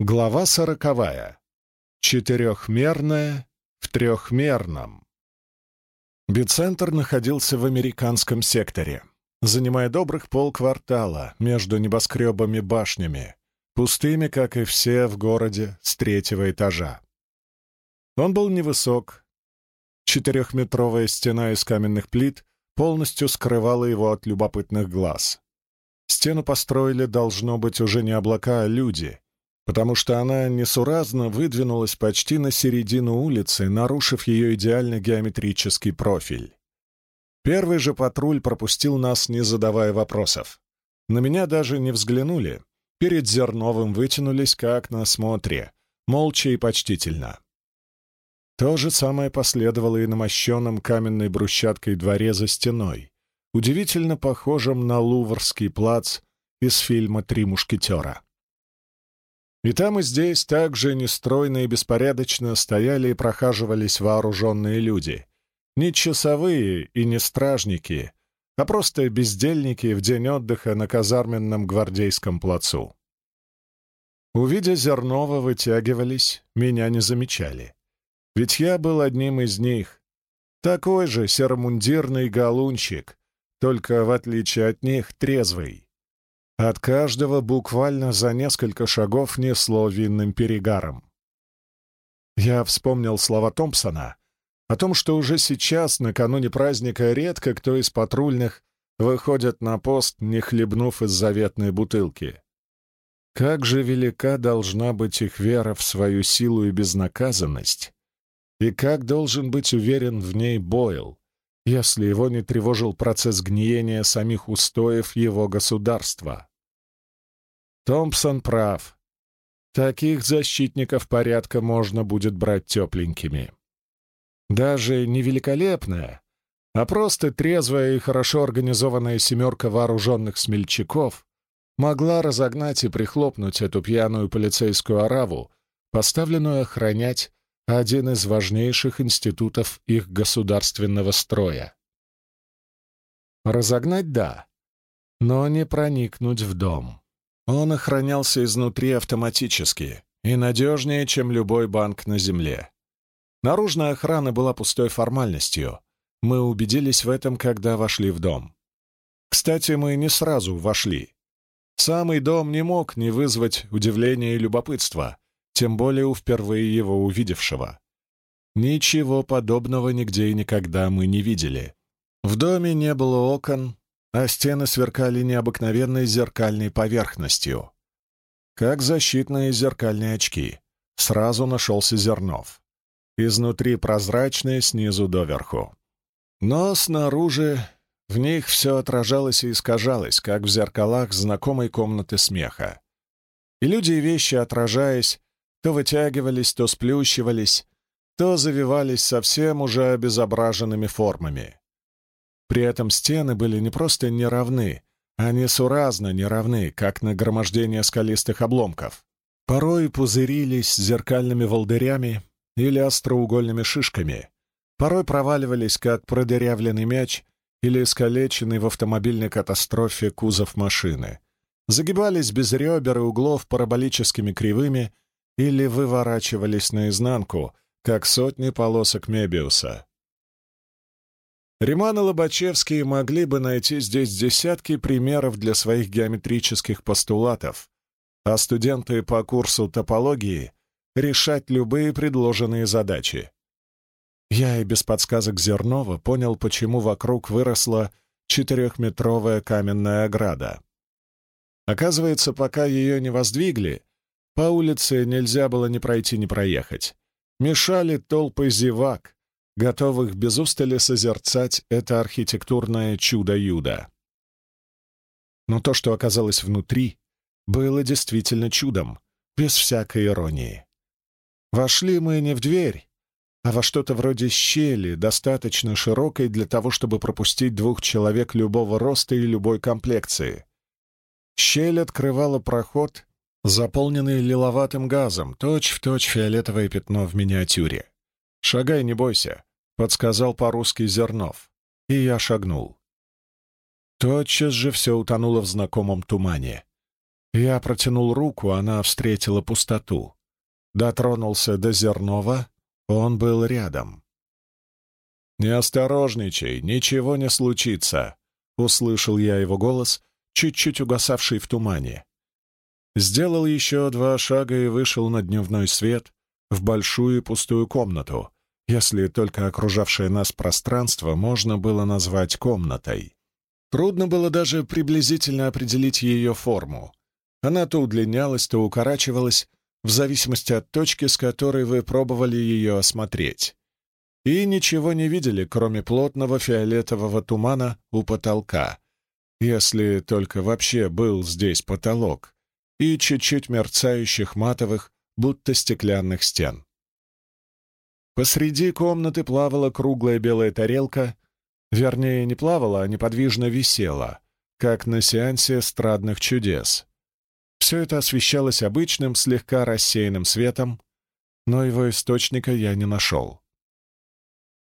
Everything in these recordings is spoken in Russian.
Глава сороковая. Четырехмерная в трехмерном. Бицентр находился в американском секторе, занимая добрых полквартала между небоскребами-башнями, пустыми, как и все в городе, с третьего этажа. Он был невысок. Четырехметровая стена из каменных плит полностью скрывала его от любопытных глаз. Стену построили, должно быть, уже не облака, а люди — потому что она несуразно выдвинулась почти на середину улицы, нарушив ее идеально геометрический профиль. Первый же патруль пропустил нас, не задавая вопросов. На меня даже не взглянули. Перед Зерновым вытянулись, как на смотре, молча и почтительно. То же самое последовало и на мощенном каменной брусчаткой дворе за стеной, удивительно похожем на Луврский плац из фильма «Три мушкетера». И там, и здесь также нестройно и беспорядочно стояли и прохаживались вооруженные люди. Не часовые и не стражники, а просто бездельники в день отдыха на казарменном гвардейском плацу. Увидя Зернова, вытягивались, меня не замечали. Ведь я был одним из них. Такой же серомундирный галунчик, только, в отличие от них, трезвый. От каждого буквально за несколько шагов несло винным перегаром. Я вспомнил слова Томпсона о том, что уже сейчас, накануне праздника, редко кто из патрульных выходит на пост, не хлебнув из заветной бутылки. Как же велика должна быть их вера в свою силу и безнаказанность, и как должен быть уверен в ней Бойл, если его не тревожил процесс гниения самих устоев его государства. Томпсон прав. Таких защитников порядка можно будет брать тепленькими. Даже не великолепная, а просто трезвая и хорошо организованная семерка вооруженных смельчаков могла разогнать и прихлопнуть эту пьяную полицейскую ораву, поставленную охранять один из важнейших институтов их государственного строя. Разогнать — да, но не проникнуть в дом. Он охранялся изнутри автоматически и надежнее, чем любой банк на Земле. Наружная охрана была пустой формальностью. Мы убедились в этом, когда вошли в дом. Кстати, мы не сразу вошли. Самый дом не мог не вызвать удивления и любопытства, тем более у впервые его увидевшего. Ничего подобного нигде и никогда мы не видели. В доме не было окон, а стены сверкали необыкновенной зеркальной поверхностью. Как защитные зеркальные очки. Сразу нашелся Зернов. Изнутри прозрачные, снизу доверху. Но снаружи в них все отражалось и искажалось, как в зеркалах знакомой комнаты смеха. И люди и вещи, отражаясь, то вытягивались, то сплющивались, то завивались совсем уже обезображенными формами. При этом стены были не просто неравны, а несуразно неравны, как нагромождение скалистых обломков. Порой пузырились зеркальными волдырями или остроугольными шишками, порой проваливались, как продырявленный мяч или искалеченный в автомобильной катастрофе кузов машины, загибались без ребер и углов параболическими кривыми или выворачивались наизнанку, как сотни полосок Мебиуса. Риман и Лобачевский могли бы найти здесь десятки примеров для своих геометрических постулатов, а студенты по курсу топологии — решать любые предложенные задачи. Я и без подсказок Зернова понял, почему вокруг выросла четырехметровая каменная ограда. Оказывается, пока ее не воздвигли, по улице нельзя было ни пройти, ни проехать. Мешали толпы зевак, готовых без устали созерцать это архитектурное чудо-юдо. Но то, что оказалось внутри, было действительно чудом, без всякой иронии. Вошли мы не в дверь, а во что-то вроде щели, достаточно широкой для того, чтобы пропустить двух человек любого роста и любой комплекции. Щель открывала проход, заполненный лиловатым газом, точь-в-точь точь фиолетовое пятно в миниатюре. «Шагай, не бойся», — подсказал по-русски Зернов. И я шагнул. Тотчас же все утонуло в знакомом тумане. Я протянул руку, она встретила пустоту. Дотронулся до Зернова, он был рядом. «Не осторожничай, ничего не случится», — услышал я его голос, чуть-чуть угасавший в тумане. Сделал еще два шага и вышел на дневной свет в большую пустую комнату, если только окружавшее нас пространство можно было назвать комнатой. Трудно было даже приблизительно определить ее форму. Она то удлинялась, то укорачивалась, в зависимости от точки, с которой вы пробовали ее осмотреть. И ничего не видели, кроме плотного фиолетового тумана у потолка, если только вообще был здесь потолок, и чуть-чуть мерцающих матовых, будто стеклянных стен. Посреди комнаты плавала круглая белая тарелка, вернее, не плавала, а неподвижно висела, как на сеансе эстрадных чудес. Все это освещалось обычным, слегка рассеянным светом, но его источника я не нашел.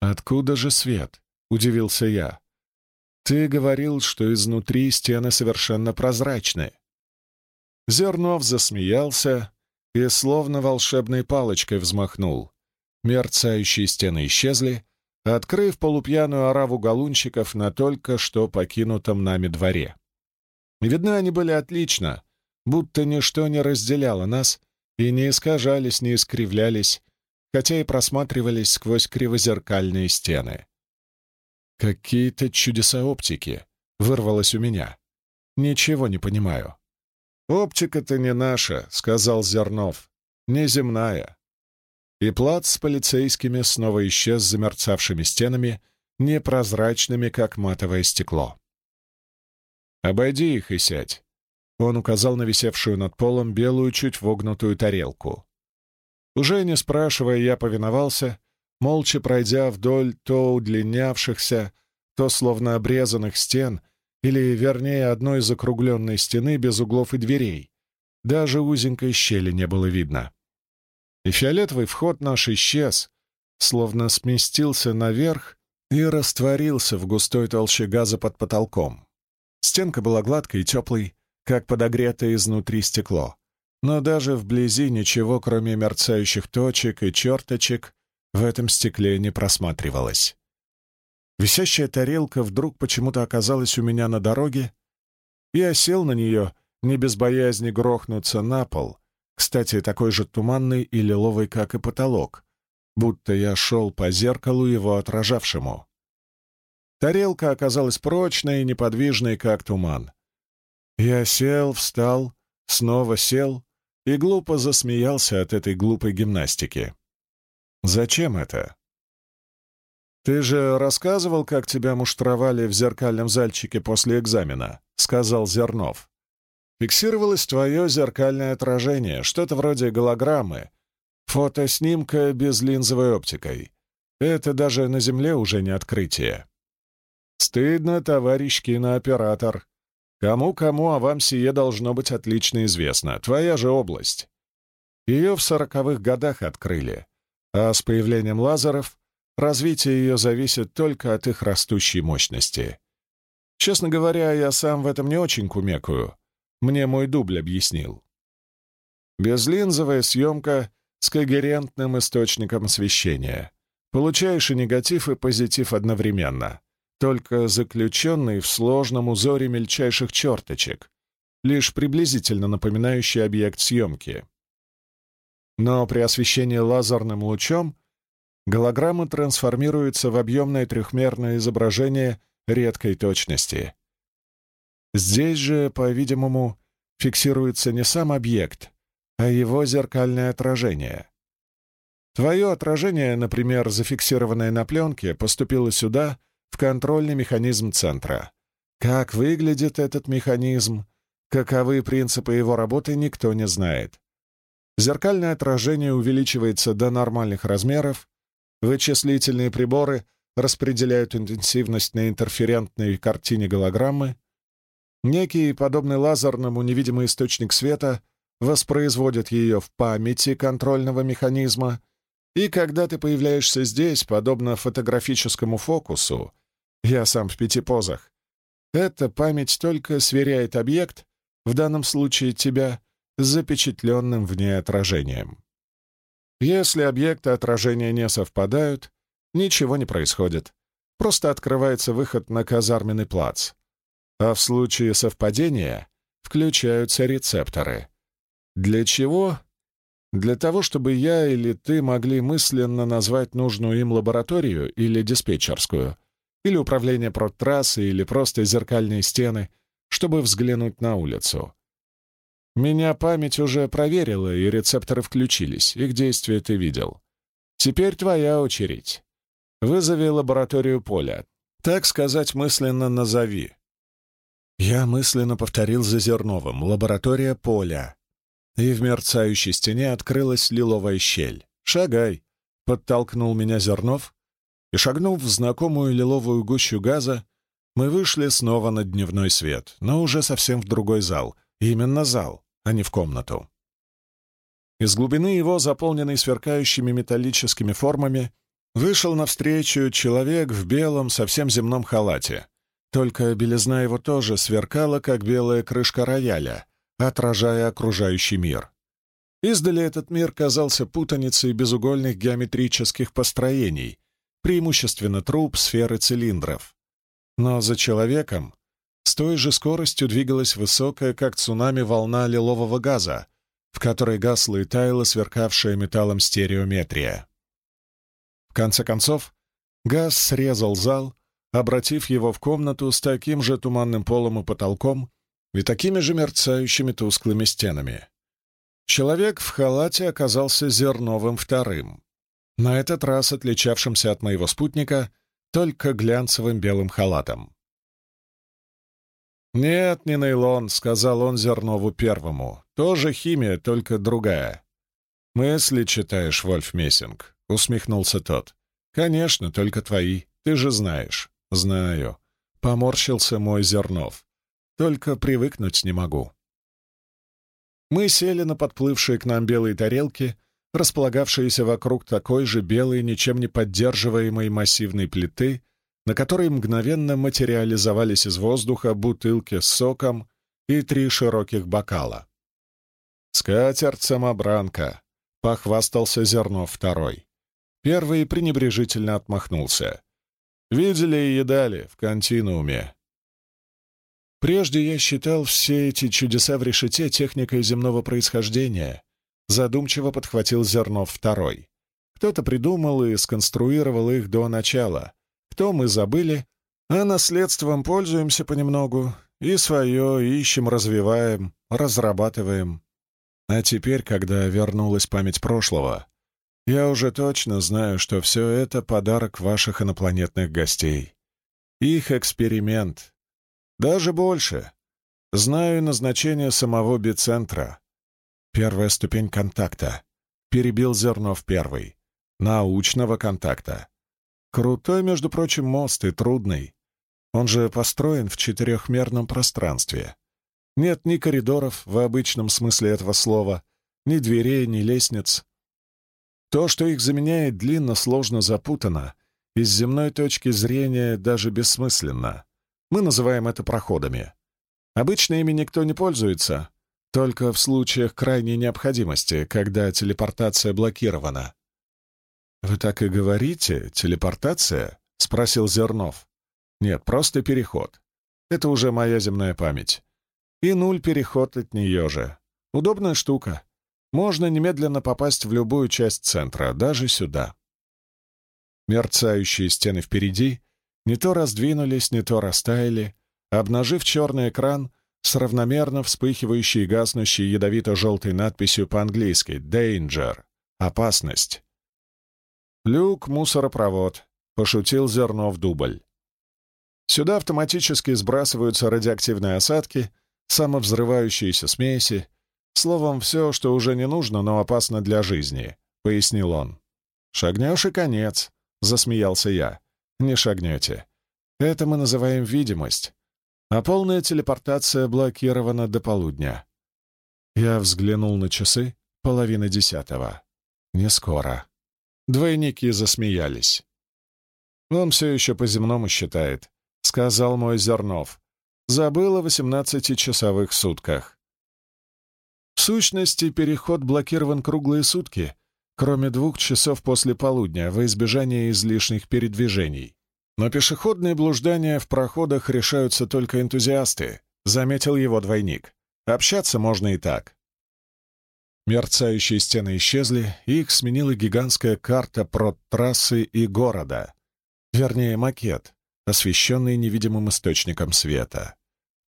«Откуда же свет?» — удивился я. «Ты говорил, что изнутри стены совершенно прозрачны». Зернов засмеялся и словно волшебной палочкой взмахнул. Мерцающие стены исчезли, открыв полупьяную ораву галунчиков на только что покинутом нами дворе. Видны они были отлично, будто ничто не разделяло нас и не искажались, не искривлялись, хотя и просматривались сквозь кривозеркальные стены. «Какие-то чудеса оптики!» — вырвалось у меня. «Ничего не понимаю». «Оптика-то не наша», — сказал Зернов. «Неземная». И плац с полицейскими снова исчез за мерцавшими стенами, непрозрачными, как матовое стекло. «Обойди их и сядь», — он указал на висевшую над полом белую, чуть вогнутую тарелку. Уже не спрашивая, я повиновался, молча пройдя вдоль то удлинявшихся, то словно обрезанных стен, или, вернее, одной закругленной стены без углов и дверей. Даже узенькой щели не было видно. И фиолетовый вход наш исчез, словно сместился наверх и растворился в густой толще газа под потолком. Стенка была гладкой и теплой, как подогретое изнутри стекло но даже вблизи ничего, кроме мерцающих точек и черточек, в этом стекле не просматривалось. Висящая тарелка вдруг почему-то оказалась у меня на дороге, и я сел на нее, не без боязни грохнуться на пол, кстати, такой же туманный и лиловый, как и потолок, будто я шел по зеркалу его отражавшему. Тарелка оказалась прочной и неподвижной, как туман. Я сел, встал, снова сел и глупо засмеялся от этой глупой гимнастики. «Зачем это?» «Ты же рассказывал, как тебя муштровали в зеркальном зальчике после экзамена», — сказал Зернов. «Фиксировалось твое зеркальное отражение, что-то вроде голограммы, фотоснимка без линзовой оптикой. Это даже на Земле уже не открытие». «Стыдно, товарищ кинооператор», Кому-кому, а вам сие должно быть отлично известно. Твоя же область. Ее в сороковых годах открыли, а с появлением лазеров развитие ее зависит только от их растущей мощности. Честно говоря, я сам в этом не очень кумекаю. Мне мой дубль объяснил. Безлинзовая съемка с когерентным источником освещения. Получаешь и негатив, и позитив одновременно только заключенный в сложном узоре мельчайших черточек, лишь приблизительно напоминающий объект съемки. Но при освещении лазерным лучом голограмма трансформируется в объемное трехмерное изображение редкой точности. Здесь же, по-видимому, фиксируется не сам объект, а его зеркальное отражение. Твое отражение, например, зафиксированное на пленке, поступило сюда — в контрольный механизм центра. Как выглядит этот механизм, каковы принципы его работы, никто не знает. Зеркальное отражение увеличивается до нормальных размеров, вычислительные приборы распределяют интенсивность на интерферентной картине голограммы, некий, подобный лазерному невидимый источник света, воспроизводит ее в памяти контрольного механизма, и когда ты появляешься здесь, подобно фотографическому фокусу, я сам в пяти позах. Эта память только сверяет объект в данном случае тебя, запечатленным в ней отражением. Если объекты отражения не совпадают, ничего не происходит. Просто открывается выход на казарменный плац. А в случае совпадения включаются рецепторы. Для чего? Для того, чтобы я или ты могли мысленно назвать нужную им лабораторию или диспетчерскую, или управление продтрассы, или просто зеркальные стены, чтобы взглянуть на улицу. Меня память уже проверила, и рецепторы включились. Их действия ты видел. Теперь твоя очередь. Вызови лабораторию поля. Так сказать, мысленно назови. Я мысленно повторил за Зерновым «Лаборатория поля». И в мерцающей стене открылась лиловая щель. «Шагай!» — подтолкнул меня Зернов, и, шагнув в знакомую лиловую гущу газа, мы вышли снова на дневной свет, но уже совсем в другой зал. Именно зал, а не в комнату. Из глубины его, заполненной сверкающими металлическими формами, вышел навстречу человек в белом, совсем земном халате. Только белизна его тоже сверкала, как белая крышка рояля, отражая окружающий мир. Издали этот мир казался путаницей безугольных геометрических построений, преимущественно труб, сферы цилиндров. Но за человеком с той же скоростью двигалась высокая, как цунами, волна лилового газа, в которой гасла и таяла сверкавшая металлом стереометрия. В конце концов, газ срезал зал, обратив его в комнату с таким же туманным полом и потолком и такими же мерцающими тусклыми стенами. Человек в халате оказался Зерновым вторым, на этот раз отличавшимся от моего спутника только глянцевым белым халатом. «Нет, не нейлон», — сказал он Зернову первому. «Тоже химия, только другая». «Мысли читаешь, Вольф Мессинг», — усмехнулся тот. «Конечно, только твои. Ты же знаешь». «Знаю». Поморщился мой Зернов. «Только привыкнуть не могу». Мы сели на подплывшие к нам белые тарелки — располагавшиеся вокруг такой же белой, ничем не поддерживаемой массивной плиты, на которой мгновенно материализовались из воздуха бутылки с соком и три широких бокала. «Скатерть-самобранка», — похвастался зерно второй. Первый пренебрежительно отмахнулся. «Видели и едали в континууме». Прежде я считал все эти чудеса в решете техникой земного происхождения, Задумчиво подхватил Зернов второй. Кто-то придумал и сконструировал их до начала. Кто мы забыли, а наследством пользуемся понемногу. И свое ищем, развиваем, разрабатываем. А теперь, когда вернулась память прошлого, я уже точно знаю, что все это подарок ваших инопланетных гостей. Их эксперимент. Даже больше. Знаю назначение самого бицентра. Первая ступень контакта. Перебил Зернов первый. Научного контакта. Крутой, между прочим, мост и трудный. Он же построен в четырехмерном пространстве. Нет ни коридоров в обычном смысле этого слова, ни дверей, ни лестниц. То, что их заменяет, длинно, сложно запутано, и с земной точки зрения даже бессмысленно. Мы называем это проходами. Обычно ими никто не пользуется, только в случаях крайней необходимости, когда телепортация блокирована. «Вы так и говорите? Телепортация?» — спросил Зернов. «Нет, просто переход. Это уже моя земная память. И нуль переход от нее же. Удобная штука. Можно немедленно попасть в любую часть центра, даже сюда». Мерцающие стены впереди не то раздвинулись, не то растаяли, обнажив черный экран — с равномерно вспыхивающей и гаснущей ядовито-желтой надписью по-английски «Danger» — «Опасность». «Люк, мусоропровод», — пошутил Зернов дубль. Сюда автоматически сбрасываются радиоактивные осадки, самовзрывающиеся смеси, словом, все, что уже не нужно, но опасно для жизни, — пояснил он. «Шагнешь и конец», — засмеялся я. «Не шагнете. Это мы называем видимость а полная телепортация блокирована до полудня. Я взглянул на часы, половина десятого. Не скоро. Двойники засмеялись. «Он все еще по-земному считает», — сказал мой Зернов. забыл о 18-часовых сутках. В сущности, переход блокирован круглые сутки, кроме двух часов после полудня, во избежание излишних передвижений. Но пешеходные блуждания в проходах решаются только энтузиасты, заметил его двойник. Общаться можно и так. Мерцающие стены исчезли, и их сменила гигантская карта про трассы и города. Вернее, макет, освещенный невидимым источником света.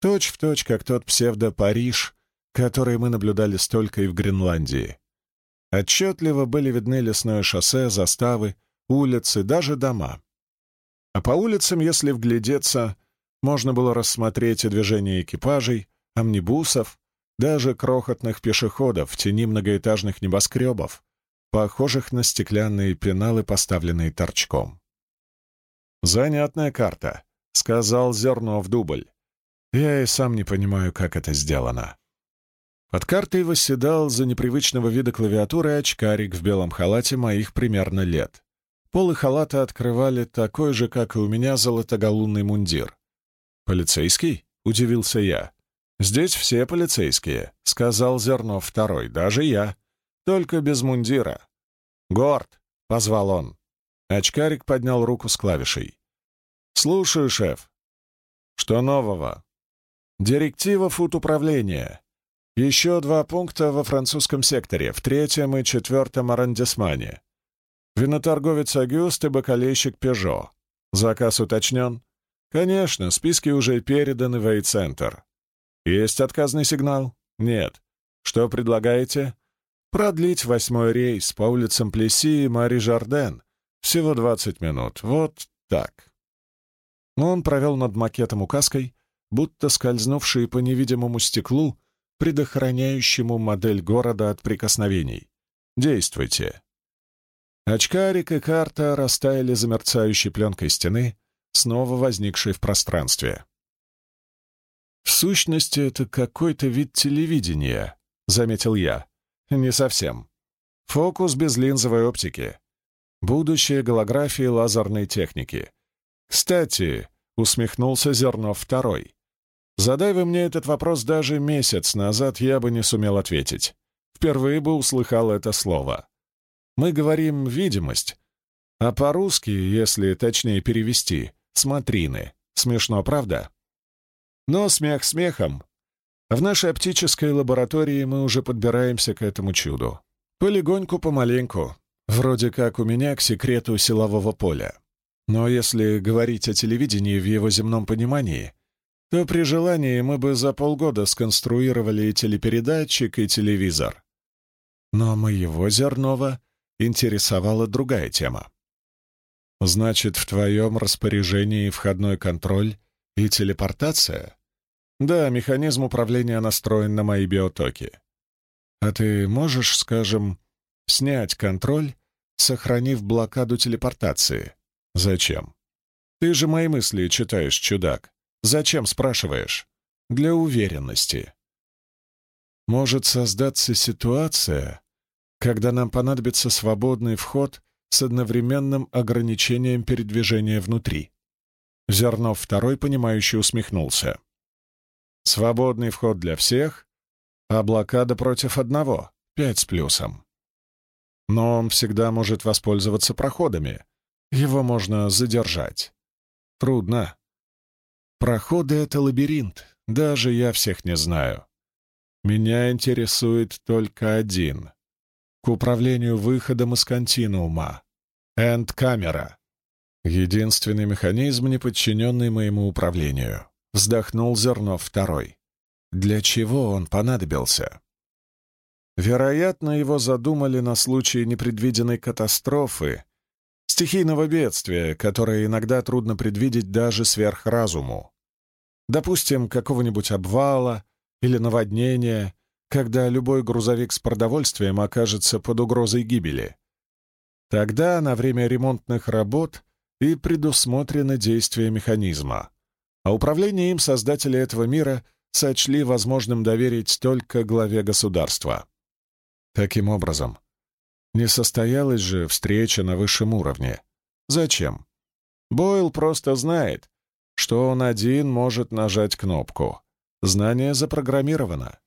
Точь в точь, как тот псевдо-Париж, который мы наблюдали столько и в Гренландии. Отчетливо были видны лесное шоссе, заставы, улицы, даже дома. А по улицам, если вглядеться, можно было рассмотреть и движение экипажей, амнибусов, даже крохотных пешеходов в тени многоэтажных небоскребов, похожих на стеклянные пеналы, поставленные торчком. «Занятная карта», — сказал Зерно в дубль. «Я и сам не понимаю, как это сделано». Под картой восседал за непривычного вида клавиатуры очкарик в белом халате моих примерно лет. Полы халата открывали такой же, как и у меня, золотоголунный мундир. «Полицейский?» — удивился я. «Здесь все полицейские», — сказал Зернов второй, — «даже я. Только без мундира». «Горд!» — позвал он. Очкарик поднял руку с клавишей. «Слушаю, шеф». «Что нового?» «Директива фут управления. Еще два пункта во французском секторе, в третьем и четвертом арендисмане. Виноторговец Агюст и бакалейщик Пежо. Заказ уточнен? Конечно, списки уже переданы в Эйцентр. Есть отказный сигнал? Нет. Что предлагаете? Продлить восьмой рейс по улицам Плеси и Мари Жарден. Всего 20 минут. Вот так. Он провел над макетом указкой, будто скользнувший по невидимому стеклу, предохраняющему модель города от прикосновений. Действуйте. Очкарик и карта растаяли за мерцающей пленкой стены, снова возникшей в пространстве. «В сущности, это какой-то вид телевидения», — заметил я. «Не совсем. Фокус без линзовой оптики. Будущее голографии лазерной техники. Кстати, — усмехнулся Зернов второй, Задай вы мне этот вопрос даже месяц назад, я бы не сумел ответить. Впервые бы услыхал это слово. Мы говорим «видимость», а по-русски, если точнее перевести, «смотрины». Смешно, правда? Но смех смехом. В нашей оптической лаборатории мы уже подбираемся к этому чуду. Полегоньку, помаленьку. Вроде как у меня к секрету силового поля. Но если говорить о телевидении в его земном понимании — то при желании мы бы за полгода сконструировали и телепередатчик, и телевизор. Но моего Зернова интересовала другая тема. Значит, в твоем распоряжении входной контроль и телепортация? Да, механизм управления настроен на мои биотоки. А ты можешь, скажем, снять контроль, сохранив блокаду телепортации? Зачем? Ты же мои мысли читаешь, чудак. Зачем, спрашиваешь? Для уверенности. Может создаться ситуация, когда нам понадобится свободный вход с одновременным ограничением передвижения внутри. Зернов второй, понимающий, усмехнулся. Свободный вход для всех, а блокада против одного, пять с плюсом. Но он всегда может воспользоваться проходами. Его можно задержать. Трудно. Проходы — это лабиринт, даже я всех не знаю. Меня интересует только один. К управлению выходом из континуума. Энд-камера. Единственный механизм, не подчиненный моему управлению. Вздохнул Зернов второй. Для чего он понадобился? Вероятно, его задумали на случай непредвиденной катастрофы, стихийного бедствия, которое иногда трудно предвидеть даже сверхразуму. Допустим, какого-нибудь обвала или наводнения, когда любой грузовик с продовольствием окажется под угрозой гибели. Тогда на время ремонтных работ и предусмотрено действие механизма, а управление им создатели этого мира сочли возможным доверить только главе государства. Таким образом, не состоялась же встреча на высшем уровне. Зачем? Бойл просто знает, что он один может нажать кнопку. Знание запрограммировано.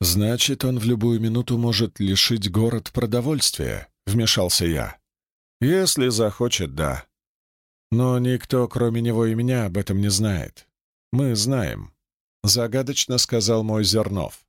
Значит, он в любую минуту может лишить город продовольствия, вмешался я. Если захочет, да. Но никто, кроме него и меня, об этом не знает. Мы знаем, — загадочно сказал мой Зернов.